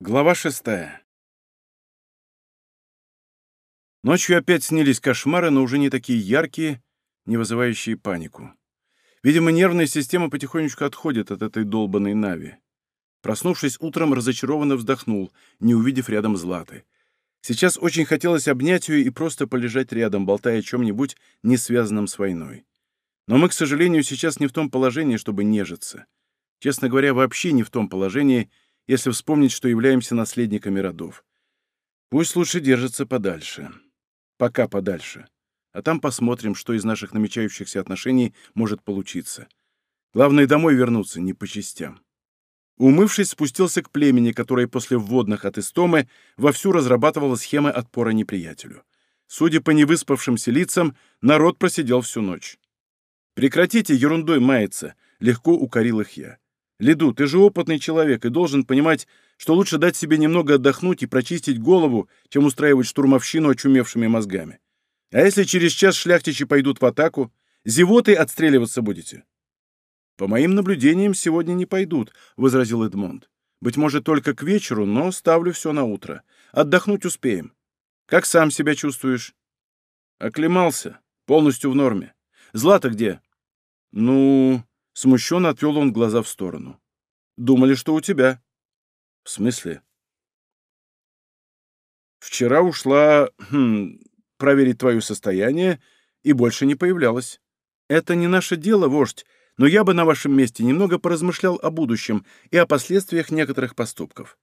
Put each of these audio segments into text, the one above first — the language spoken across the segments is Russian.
Глава шестая. Ночью опять снились кошмары, но уже не такие яркие, не вызывающие панику. Видимо, нервная система потихонечку отходит от этой долбанной Нави. Проснувшись утром, разочарованно вздохнул, не увидев рядом Златы. Сейчас очень хотелось обнять ее и просто полежать рядом, болтая о чем-нибудь, не связанном с войной. Но мы, к сожалению, сейчас не в том положении, чтобы нежиться. Честно говоря, вообще не в том положении, если вспомнить, что являемся наследниками родов. Пусть лучше держится подальше. Пока подальше. А там посмотрим, что из наших намечающихся отношений может получиться. Главное, домой вернуться, не по частям. Умывшись, спустился к племени, которое после вводных от Истомы вовсю разрабатывало схемы отпора неприятелю. Судя по невыспавшимся лицам, народ просидел всю ночь. «Прекратите ерундой маяться», — легко укорил их я. Лиду, ты же опытный человек и должен понимать, что лучше дать себе немного отдохнуть и прочистить голову, чем устраивать штурмовщину очумевшими мозгами. А если через час шляхтичи пойдут в атаку, зевоты отстреливаться будете?» «По моим наблюдениям, сегодня не пойдут», — возразил Эдмонд. «Быть может, только к вечеру, но ставлю все на утро. Отдохнуть успеем. Как сам себя чувствуешь?» «Оклемался. Полностью в норме. Злата где?» «Ну...» Смущенно отвел он глаза в сторону. «Думали, что у тебя». «В смысле?» «Вчера ушла хм, проверить твое состояние и больше не появлялась. Это не наше дело, вождь, но я бы на вашем месте немного поразмышлял о будущем и о последствиях некоторых поступков».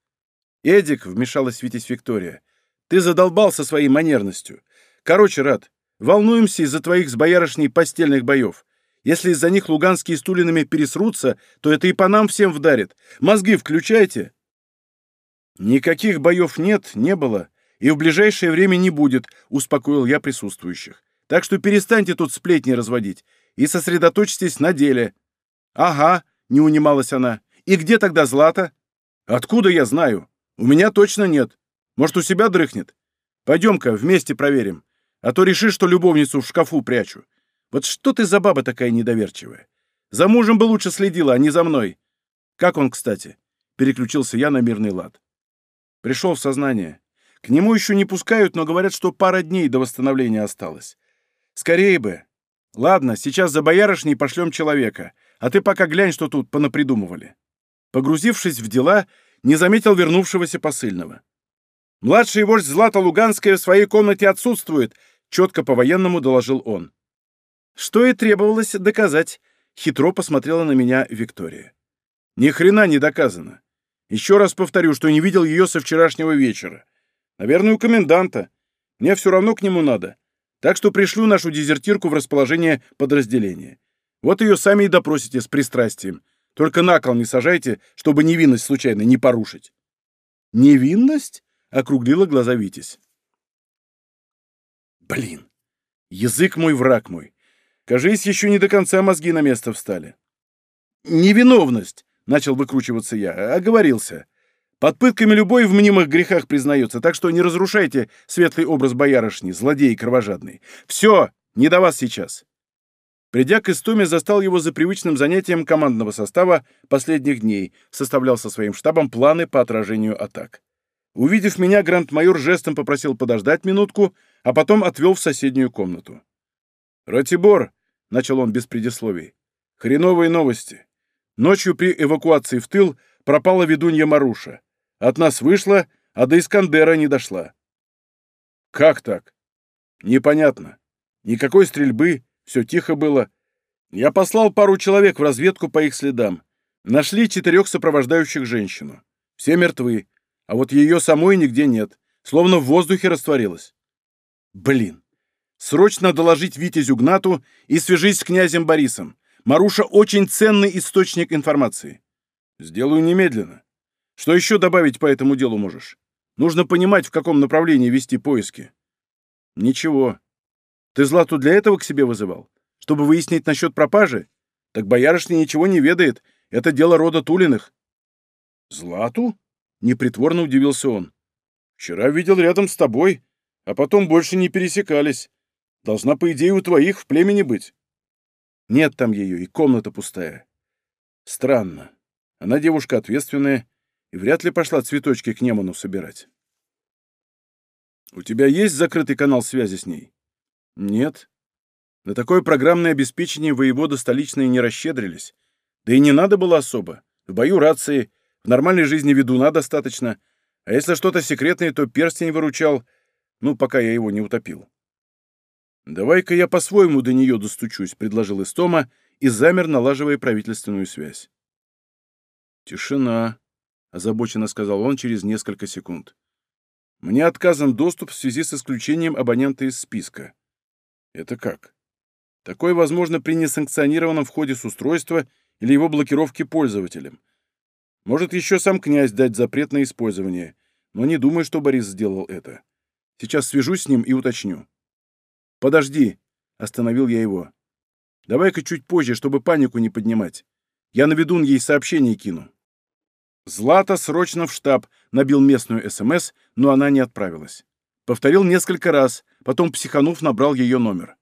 «Эдик», — вмешалась Витязь Виктория, — «ты задолбался своей манерностью. Короче, Рад, волнуемся из-за твоих с боярышней постельных боев. Если из-за них луганские стулинами пересрутся, то это и по нам всем вдарит. Мозги включайте!» «Никаких боев нет, не было, и в ближайшее время не будет», — успокоил я присутствующих. «Так что перестаньте тут сплетни разводить и сосредоточьтесь на деле». «Ага», — не унималась она. «И где тогда Злата?» «Откуда я знаю? У меня точно нет. Может, у себя дрыхнет? Пойдем-ка вместе проверим. А то решишь, что любовницу в шкафу прячу. Вот что ты за баба такая недоверчивая? За мужем бы лучше следила, а не за мной. Как он, кстати? Переключился я на мирный лад. Пришел в сознание. К нему еще не пускают, но говорят, что пара дней до восстановления осталось. Скорее бы. Ладно, сейчас за боярышней пошлем человека, а ты пока глянь, что тут понапридумывали. Погрузившись в дела, не заметил вернувшегося посыльного. «Младший вождь Злата Луганская в своей комнате отсутствует», — четко по-военному доложил он. Что и требовалось доказать, хитро посмотрела на меня Виктория. Ни хрена не доказано. Еще раз повторю, что не видел ее со вчерашнего вечера. Наверное, у коменданта. Мне все равно к нему надо. Так что пришлю нашу дезертирку в расположение подразделения. Вот ее сами и допросите с пристрастием. Только на кол не сажайте, чтобы невинность случайно не порушить. «Невинность?» — округлила глаза Витязь. «Блин! Язык мой, враг мой. Кажись, еще не до конца мозги на место встали. «Невиновность!» — начал выкручиваться я. Оговорился. Под пытками любой в мнимых грехах признается, так что не разрушайте светлый образ боярышни, злодей кровожадный. Все, не до вас сейчас. Придя к Истоме, застал его за привычным занятием командного состава последних дней, составлял со своим штабом планы по отражению атак. Увидев меня, гранд-майор жестом попросил подождать минутку, а потом отвел в соседнюю комнату. «Ратибор!» — начал он без предисловий. «Хреновые новости. Ночью при эвакуации в тыл пропала ведунья Маруша. От нас вышла, а до Искандера не дошла». «Как так?» «Непонятно. Никакой стрельбы, все тихо было. Я послал пару человек в разведку по их следам. Нашли четырех сопровождающих женщину. Все мертвы, а вот ее самой нигде нет, словно в воздухе растворилась. Блин, Срочно доложить Витязю Гнату и свяжись с князем Борисом. Маруша очень ценный источник информации. Сделаю немедленно. Что еще добавить по этому делу можешь? Нужно понимать, в каком направлении вести поиски. Ничего. Ты Злату для этого к себе вызывал? Чтобы выяснить насчет пропажи? Так боярышня ничего не ведает. Это дело рода Тулиных. Злату? Непритворно удивился он. Вчера видел рядом с тобой, а потом больше не пересекались. Должна, по идее, у твоих в племени быть. Нет там ее, и комната пустая. Странно. Она девушка ответственная, и вряд ли пошла цветочки к Неману собирать. «У тебя есть закрытый канал связи с ней?» «Нет. На такое программное обеспечение воевода столичные не расщедрились. Да и не надо было особо. В бою рации, в нормальной жизни ведуна достаточно. А если что-то секретное, то перстень выручал, ну, пока я его не утопил». «Давай-ка я по-своему до нее достучусь», — предложил Истома и замер, налаживая правительственную связь. «Тишина», — озабоченно сказал он через несколько секунд. «Мне отказан доступ в связи с исключением абонента из списка». «Это как?» «Такое возможно при несанкционированном входе с устройства или его блокировке пользователем. Может, еще сам князь дать запрет на использование, но не думаю, что Борис сделал это. Сейчас свяжусь с ним и уточню». «Подожди», — остановил я его. «Давай-ка чуть позже, чтобы панику не поднимать. Я наведу ей сообщение кину». Злата срочно в штаб, набил местную СМС, но она не отправилась. Повторил несколько раз, потом, психанув, набрал ее номер.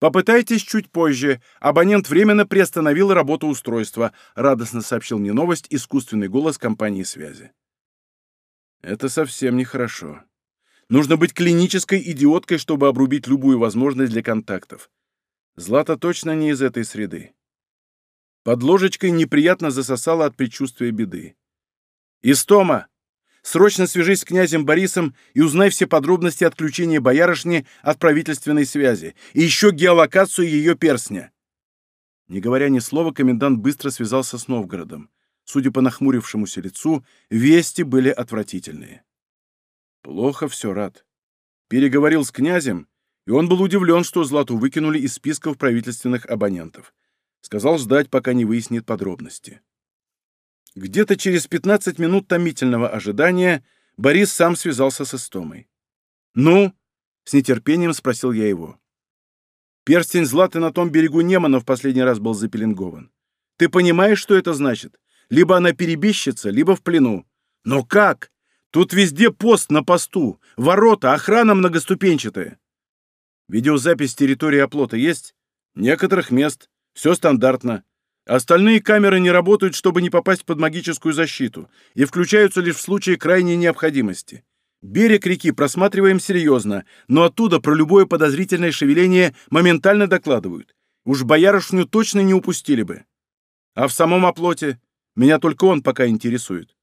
«Попытайтесь чуть позже. Абонент временно приостановил работу устройства», радостно сообщил мне новость искусственный голос компании связи. «Это совсем нехорошо. Нужно быть клинической идиоткой, чтобы обрубить любую возможность для контактов. Злата точно не из этой среды. Под ложечкой неприятно засосала от предчувствия беды. «Истома! Срочно свяжись с князем Борисом и узнай все подробности отключения боярышни от правительственной связи, и еще геолокацию ее перстня». Не говоря ни слова, комендант быстро связался с Новгородом. Судя по нахмурившемуся лицу, вести были отвратительные. Плохо все, Рад. Переговорил с князем, и он был удивлен, что Злату выкинули из списков правительственных абонентов. Сказал ждать, пока не выяснит подробности. Где-то через 15 минут томительного ожидания Борис сам связался с Истомой. «Ну?» — с нетерпением спросил я его. «Перстень Златы на том берегу Немана в последний раз был запеленгован. Ты понимаешь, что это значит? Либо она перебищется, либо в плену. Но как? Тут везде пост на посту, ворота, охрана многоступенчатая. Видеозапись территории оплота есть? Некоторых мест. Все стандартно. Остальные камеры не работают, чтобы не попасть под магическую защиту, и включаются лишь в случае крайней необходимости. Берег реки просматриваем серьезно, но оттуда про любое подозрительное шевеление моментально докладывают. Уж боярышню точно не упустили бы. А в самом оплоте меня только он пока интересует.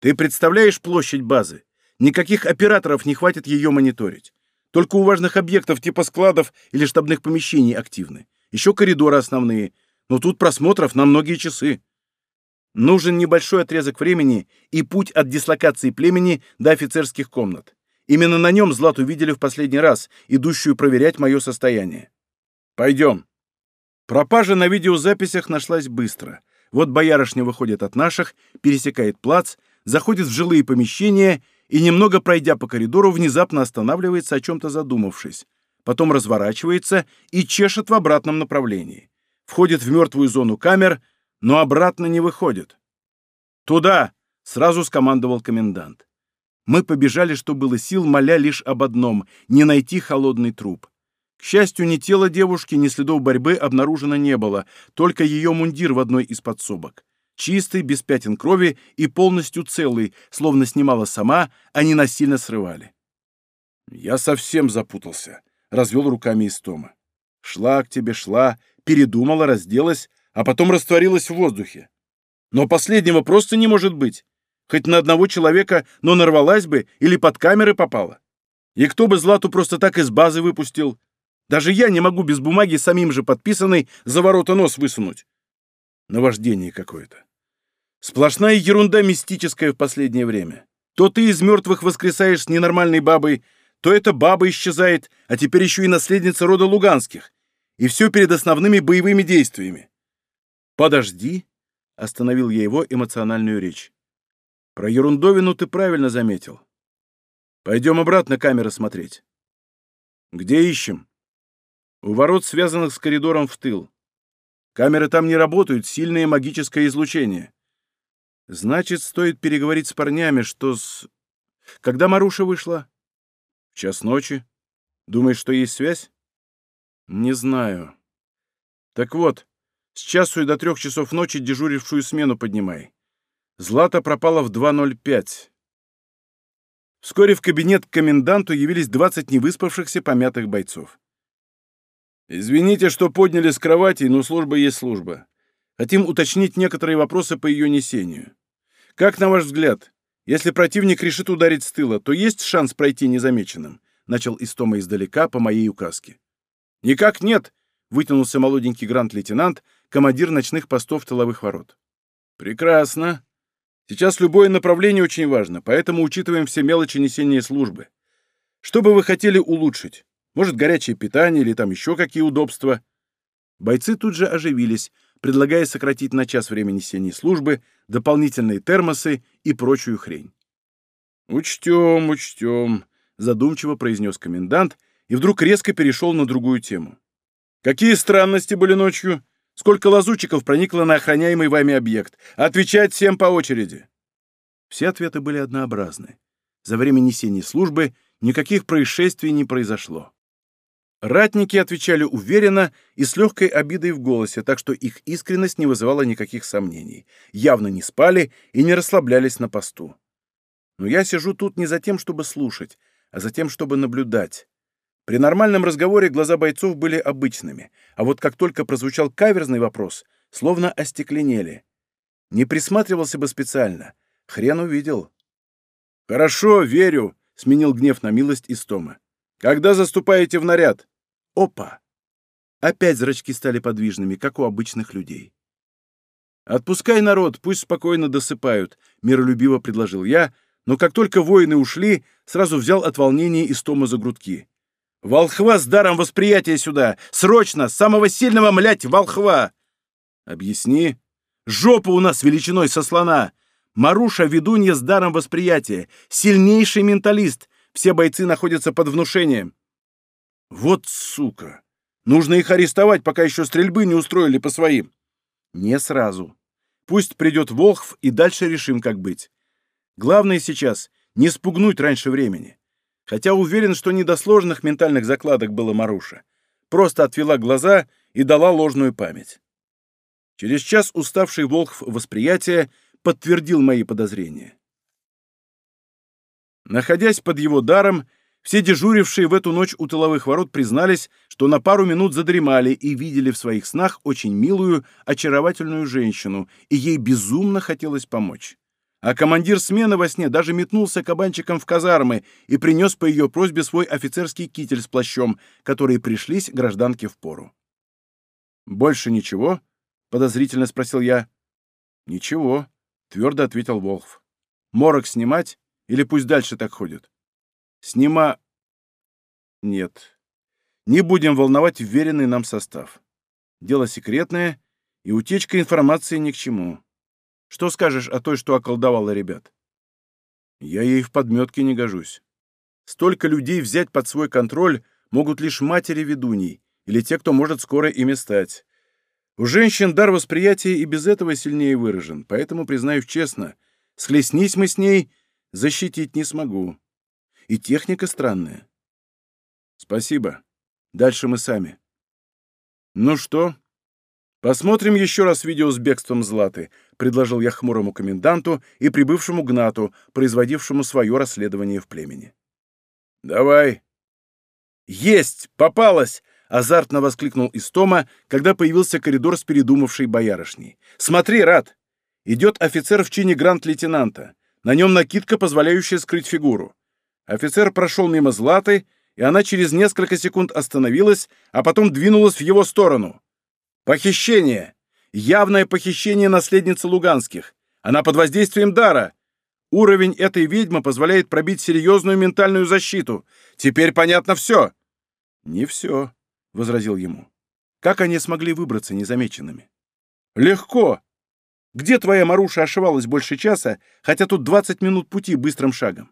Ты представляешь площадь базы? Никаких операторов не хватит ее мониторить. Только у важных объектов типа складов или штабных помещений активны. Еще коридоры основные — но тут просмотров на многие часы. Нужен небольшой отрезок времени и путь от дислокации племени до офицерских комнат. Именно на нем Злату видели в последний раз, идущую проверять мое состояние. Пойдем. Пропажа на видеозаписях нашлась быстро. Вот боярышня выходит от наших, пересекает плац, заходит в жилые помещения и, немного пройдя по коридору, внезапно останавливается, о чем-то задумавшись. Потом разворачивается и чешет в обратном направлении входит в мертвую зону камер, но обратно не выходит. «Туда!» — сразу скомандовал комендант. Мы побежали, что было сил, моля лишь об одном — не найти холодный труп. К счастью, ни тела девушки, ни следов борьбы обнаружено не было, только ее мундир в одной из подсобок. Чистый, без пятен крови и полностью целый, словно снимала сама, а не насильно срывали. «Я совсем запутался», — развел руками Истома. «Шла к тебе, шла, передумала, разделась, а потом растворилась в воздухе. Но последнего просто не может быть. Хоть на одного человека, но нарвалась бы или под камеры попала. И кто бы Злату просто так из базы выпустил? Даже я не могу без бумаги самим же подписанной за ворота нос высунуть. Наваждение какое-то. Сплошная ерунда мистическая в последнее время. То ты из мертвых воскресаешь с ненормальной бабой, то эта баба исчезает, а теперь еще и наследница рода Луганских и все перед основными боевыми действиями. «Подожди», — остановил я его эмоциональную речь. «Про ерундовину ты правильно заметил. Пойдем обратно камеры смотреть». «Где ищем?» «У ворот, связанных с коридором в тыл. Камеры там не работают, сильное магическое излучение. Значит, стоит переговорить с парнями, что с... Когда Маруша вышла?» «В час ночи. Думаешь, что есть связь?» Не знаю. Так вот, с часу и до трех часов ночи дежурившую смену поднимай. Злата пропала в 2.05. Вскоре в кабинет к коменданту явились 20 невыспавшихся помятых бойцов. «Извините, что подняли с кровати, но служба есть служба. Хотим уточнить некоторые вопросы по ее несению. Как, на ваш взгляд, если противник решит ударить с тыла, то есть шанс пройти незамеченным?» Начал Истома издалека по моей указке. «Никак нет!» — вытянулся молоденький грант-лейтенант, командир ночных постов тыловых ворот. «Прекрасно. Сейчас любое направление очень важно, поэтому учитываем все мелочи несения службы. Что бы вы хотели улучшить? Может, горячее питание или там еще какие удобства?» Бойцы тут же оживились, предлагая сократить на час время несения службы, дополнительные термосы и прочую хрень. «Учтем, учтем», — задумчиво произнес комендант и вдруг резко перешел на другую тему. «Какие странности были ночью? Сколько лазутчиков проникло на охраняемый вами объект? Отвечать всем по очереди!» Все ответы были однообразны. За время несения службы никаких происшествий не произошло. Ратники отвечали уверенно и с легкой обидой в голосе, так что их искренность не вызывала никаких сомнений. Явно не спали и не расслаблялись на посту. Но я сижу тут не за тем, чтобы слушать, а за тем, чтобы наблюдать. При нормальном разговоре глаза бойцов были обычными, а вот как только прозвучал каверзный вопрос, словно остекленели. Не присматривался бы специально. Хрен увидел. «Хорошо, верю», — сменил гнев на милость Истома. «Когда заступаете в наряд?» «Опа!» Опять зрачки стали подвижными, как у обычных людей. «Отпускай народ, пусть спокойно досыпают», — миролюбиво предложил я, но как только воины ушли, сразу взял от волнения Истома за грудки. Волхва с даром восприятия сюда! Срочно! Самого сильного, млять, волхва!» «Объясни. Жопа у нас величиной со слона. Маруша — ведунья с даром восприятия. Сильнейший менталист. Все бойцы находятся под внушением». «Вот сука! Нужно их арестовать, пока еще стрельбы не устроили по своим». «Не сразу. Пусть придет Волхв, и дальше решим, как быть. Главное сейчас — не спугнуть раньше времени. Хотя уверен, что не до сложных ментальных закладок было Маруша. Просто отвела глаза и дала ложную память. Через час уставший Волхв восприятия подтвердил мои подозрения. Находясь под его даром, все дежурившие в эту ночь у тыловых ворот признались, что на пару минут задремали и видели в своих снах очень милую, очаровательную женщину, и ей безумно хотелось помочь а командир смены во сне даже метнулся кабанчиком в казармы и принес по ее просьбе свой офицерский китель с плащом, которые пришлись гражданке в пору. «Больше ничего?» — подозрительно спросил я. «Ничего», — твердо ответил Волхв. «Морок снимать или пусть дальше так ходит?» «Снима...» «Нет. Не будем волновать вверенный нам состав. Дело секретное, и утечка информации ни к чему. Что скажешь о той, что околдовала ребят? Я ей в подметке не гожусь. Столько людей взять под свой контроль могут лишь матери ведуней или те, кто может скоро ими стать. У женщин дар восприятия и без этого сильнее выражен, поэтому, признаюсь честно, схлестнись мы с ней, защитить не смогу. И техника странная. Спасибо. Дальше мы сами. Ну что, «Посмотрим еще раз видео с бегством Златы», — предложил я хмурому коменданту и прибывшему Гнату, производившему свое расследование в племени. «Давай». «Есть! Попалась!» — азартно воскликнул Истома, когда появился коридор с передумавшей боярышней. «Смотри, Рад! Идет офицер в чине грант-лейтенанта. На нем накидка, позволяющая скрыть фигуру. Офицер прошел мимо Златы, и она через несколько секунд остановилась, а потом двинулась в его сторону. Похищение! Явное похищение наследницы Луганских. Она под воздействием дара. Уровень этой ведьмы позволяет пробить серьезную ментальную защиту. Теперь понятно все. Не все, — возразил ему. Как они смогли выбраться незамеченными? Легко. Где твоя Маруша ошивалась больше часа, хотя тут 20 минут пути быстрым шагом?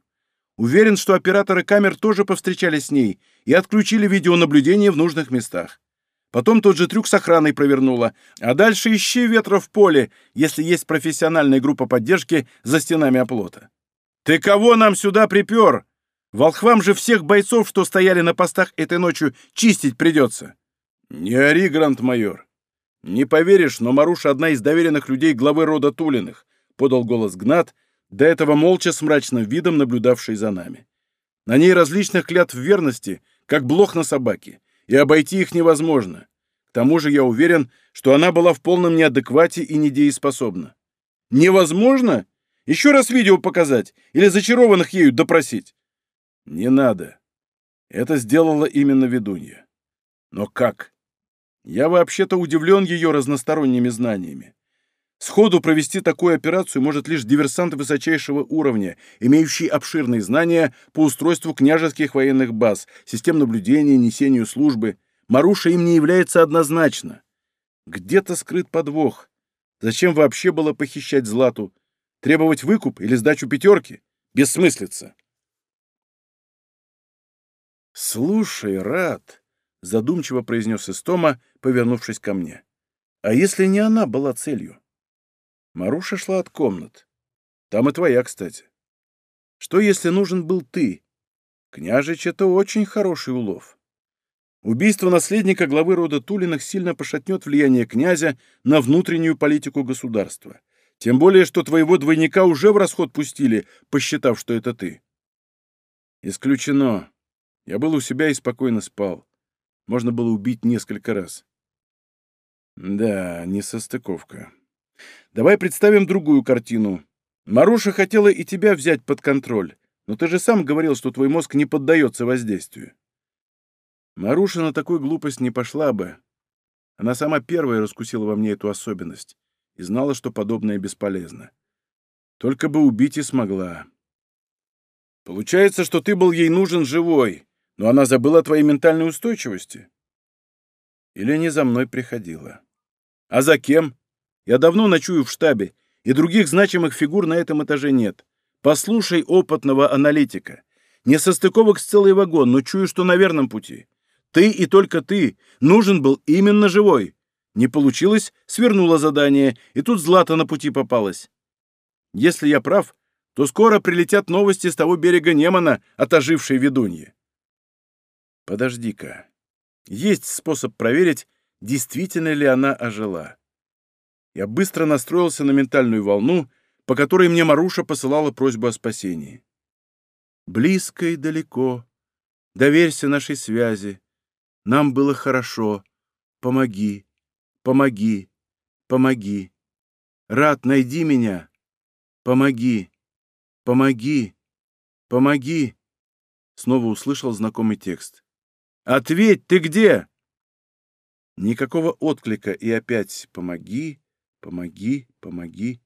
Уверен, что операторы камер тоже повстречались с ней и отключили видеонаблюдение в нужных местах. Потом тот же трюк с охраной провернула. А дальше ищи ветра в поле, если есть профессиональная группа поддержки за стенами оплота. «Ты кого нам сюда припер? Волхвам же всех бойцов, что стояли на постах этой ночью, чистить придется». «Не ори, грант-майор. Не поверишь, но Маруша одна из доверенных людей главы рода Тулиных. — подал голос Гнат, до этого молча с мрачным видом наблюдавший за нами. На ней различных клятв верности, как блох на собаке, и обойти их невозможно. К тому же я уверен, что она была в полном неадеквате и недееспособна. Невозможно? Еще раз видео показать или зачарованных ею допросить? Не надо. Это сделала именно ведунья. Но как? Я вообще-то удивлен ее разносторонними знаниями. Сходу провести такую операцию может лишь диверсант высочайшего уровня, имеющий обширные знания по устройству княжеских военных баз, систем наблюдения, несению службы. Маруша им не является однозначно. Где-то скрыт подвох. Зачем вообще было похищать Злату? Требовать выкуп или сдачу пятерки? Бессмыслица. «Слушай, Рад», — задумчиво произнес Истома, повернувшись ко мне, — «а если не она была целью?» Маруша шла от комнат. Там и твоя, кстати. Что, если нужен был ты? Княжич — это очень хороший улов. Убийство наследника главы рода Тулиных сильно пошатнет влияние князя на внутреннюю политику государства. Тем более, что твоего двойника уже в расход пустили, посчитав, что это ты. Исключено. Я был у себя и спокойно спал. Можно было убить несколько раз. Да, не состыковка. Давай представим другую картину. Маруша хотела и тебя взять под контроль, но ты же сам говорил, что твой мозг не поддается воздействию. Маруша на такую глупость не пошла бы. Она сама первая раскусила во мне эту особенность и знала, что подобное бесполезно. Только бы убить и смогла. Получается, что ты был ей нужен живой, но она забыла о твоей ментальной устойчивости. Или не за мной приходила. А за кем? Я давно ночую в штабе, и других значимых фигур на этом этаже нет. Послушай опытного аналитика. Не состыковок с целый вагон, но чую, что на верном пути. Ты и только ты. Нужен был именно живой. Не получилось, свернула задание, и тут Злата на пути попалась. Если я прав, то скоро прилетят новости с того берега Немана от ожившей ведуньи. Подожди-ка. Есть способ проверить, действительно ли она ожила. Я быстро настроился на ментальную волну, по которой мне Маруша посылала просьбу о спасении. «Близко и далеко. Доверься нашей связи. Нам было хорошо. Помоги, помоги, помоги. Рад, найди меня. Помоги, помоги, помоги». Снова услышал знакомый текст. «Ответь, ты где?» Никакого отклика и опять «помоги», Помоги, помоги.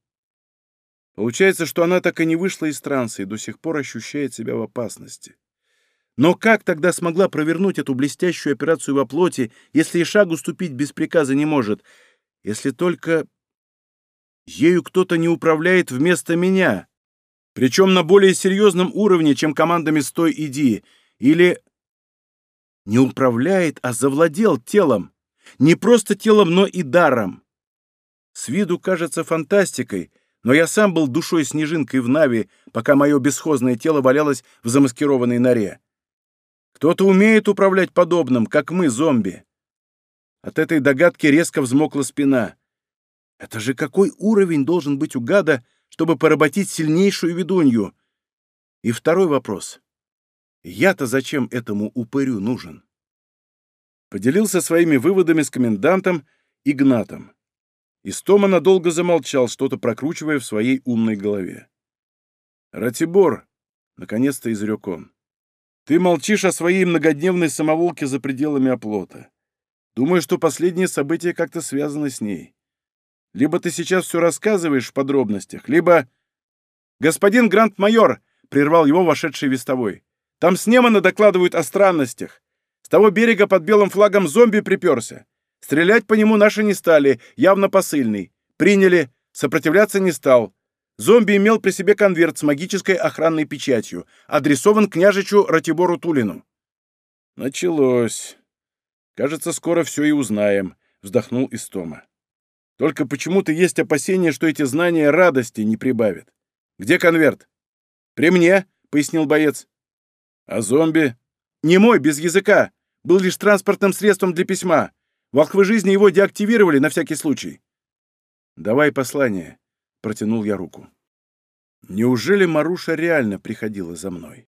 Получается, что она так и не вышла из транса и до сих пор ощущает себя в опасности. Но как тогда смогла провернуть эту блестящую операцию во плоти, если и шагу ступить без приказа не может, если только ею кто-то не управляет вместо меня, причем на более серьезном уровне, чем командами «Стой, иди», или не управляет, а завладел телом, не просто телом, но и даром. С виду кажется фантастикой, но я сам был душой снежинкой в Нави, пока мое бесхозное тело валялось в замаскированной норе. Кто-то умеет управлять подобным, как мы, зомби. От этой догадки резко взмокла спина. Это же какой уровень должен быть у гада, чтобы поработить сильнейшую ведунью? И второй вопрос. Я-то зачем этому упырю нужен? Поделился своими выводами с комендантом Игнатом. Истома надолго замолчал, что-то прокручивая в своей умной голове. «Ратибор!» — наконец-то изрек он. «Ты молчишь о своей многодневной самоволке за пределами оплота. Думаю, что последние события как-то связаны с ней. Либо ты сейчас все рассказываешь в подробностях, либо...» «Господин Гранд-майор!» — прервал его вошедший вестовой. «Там с Немана докладывают о странностях. С того берега под белым флагом зомби приперся. Стрелять по нему наши не стали, явно посыльный. Приняли, сопротивляться не стал. Зомби имел при себе конверт с магической охранной печатью, адресован княжичу Ратибору Тулину. Началось. Кажется, скоро все и узнаем, вздохнул Истома. Только почему-то есть опасение, что эти знания радости не прибавят. Где конверт? При мне, пояснил боец. А зомби? Не мой, без языка. Был лишь транспортным средством для письма. Волхвы жизни его деактивировали на всякий случай. Давай послание. Протянул я руку. Неужели Маруша реально приходила за мной?